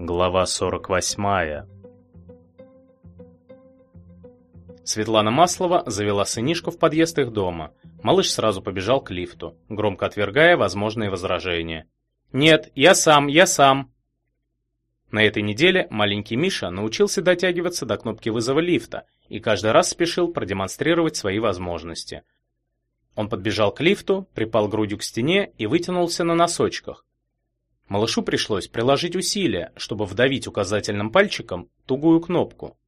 Глава 48. Светлана Маслова завела сынишку в подъезд их дома. Малыш сразу побежал к лифту, громко отвергая возможные возражения. «Нет, я сам, я сам!» На этой неделе маленький Миша научился дотягиваться до кнопки вызова лифта и каждый раз спешил продемонстрировать свои возможности. Он подбежал к лифту, припал грудью к стене и вытянулся на носочках, Малышу пришлось приложить усилия, чтобы вдавить указательным пальчиком тугую кнопку.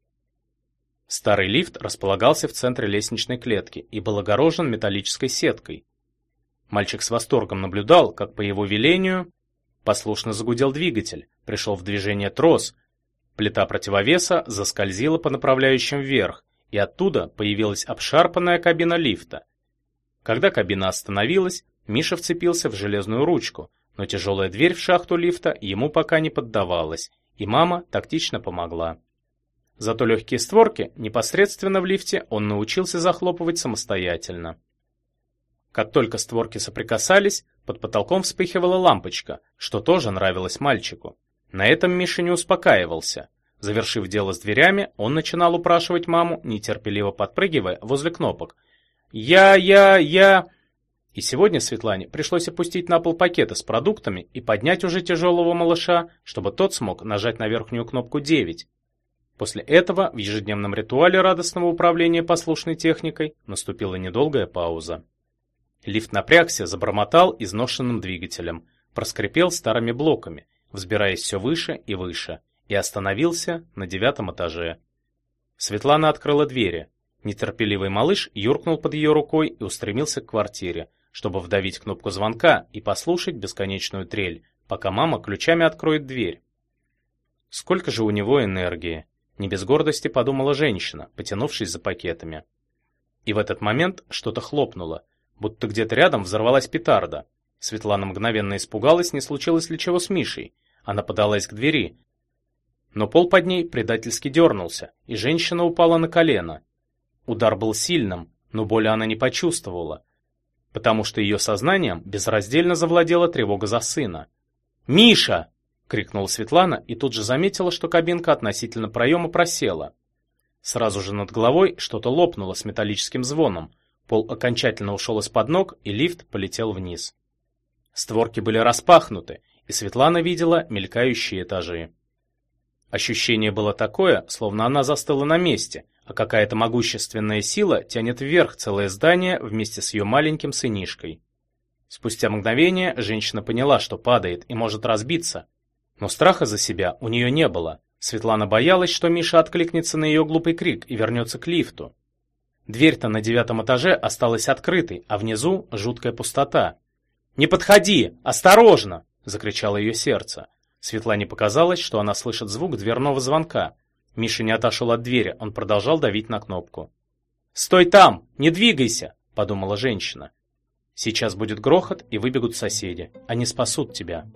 Старый лифт располагался в центре лестничной клетки и был огорожен металлической сеткой. Мальчик с восторгом наблюдал, как по его велению послушно загудел двигатель, пришел в движение трос, плита противовеса заскользила по направляющим вверх, и оттуда появилась обшарпанная кабина лифта. Когда кабина остановилась, Миша вцепился в железную ручку, но тяжелая дверь в шахту лифта ему пока не поддавалась, и мама тактично помогла. Зато легкие створки непосредственно в лифте он научился захлопывать самостоятельно. Как только створки соприкасались, под потолком вспыхивала лампочка, что тоже нравилось мальчику. На этом Миша не успокаивался. Завершив дело с дверями, он начинал упрашивать маму, нетерпеливо подпрыгивая возле кнопок. «Я, я, я...» И сегодня Светлане пришлось опустить на пол пакеты с продуктами и поднять уже тяжелого малыша, чтобы тот смог нажать на верхнюю кнопку 9. После этого в ежедневном ритуале радостного управления послушной техникой наступила недолгая пауза. Лифт напрягся, забормотал изношенным двигателем, проскрипел старыми блоками, взбираясь все выше и выше, и остановился на девятом этаже. Светлана открыла двери. Нетерпеливый малыш юркнул под ее рукой и устремился к квартире, чтобы вдавить кнопку звонка и послушать бесконечную трель, пока мама ключами откроет дверь. Сколько же у него энергии, не без гордости подумала женщина, потянувшись за пакетами. И в этот момент что-то хлопнуло, будто где-то рядом взорвалась петарда. Светлана мгновенно испугалась, не случилось ли чего с Мишей. Она подалась к двери, но пол под ней предательски дернулся, и женщина упала на колено. Удар был сильным, но боли она не почувствовала, потому что ее сознанием безраздельно завладела тревога за сына. «Миша!» — крикнула Светлана и тут же заметила, что кабинка относительно проема просела. Сразу же над головой что-то лопнуло с металлическим звоном, пол окончательно ушел из-под ног, и лифт полетел вниз. Створки были распахнуты, и Светлана видела мелькающие этажи. Ощущение было такое, словно она застыла на месте, а какая-то могущественная сила тянет вверх целое здание вместе с ее маленьким сынишкой. Спустя мгновение женщина поняла, что падает и может разбиться, но страха за себя у нее не было. Светлана боялась, что Миша откликнется на ее глупый крик и вернется к лифту. Дверь-то на девятом этаже осталась открытой, а внизу жуткая пустота. «Не подходи! Осторожно!» — закричало ее сердце. Светлане показалось, что она слышит звук дверного звонка, Миша не отошел от двери, он продолжал давить на кнопку. «Стой там! Не двигайся!» – подумала женщина. «Сейчас будет грохот, и выбегут соседи. Они спасут тебя».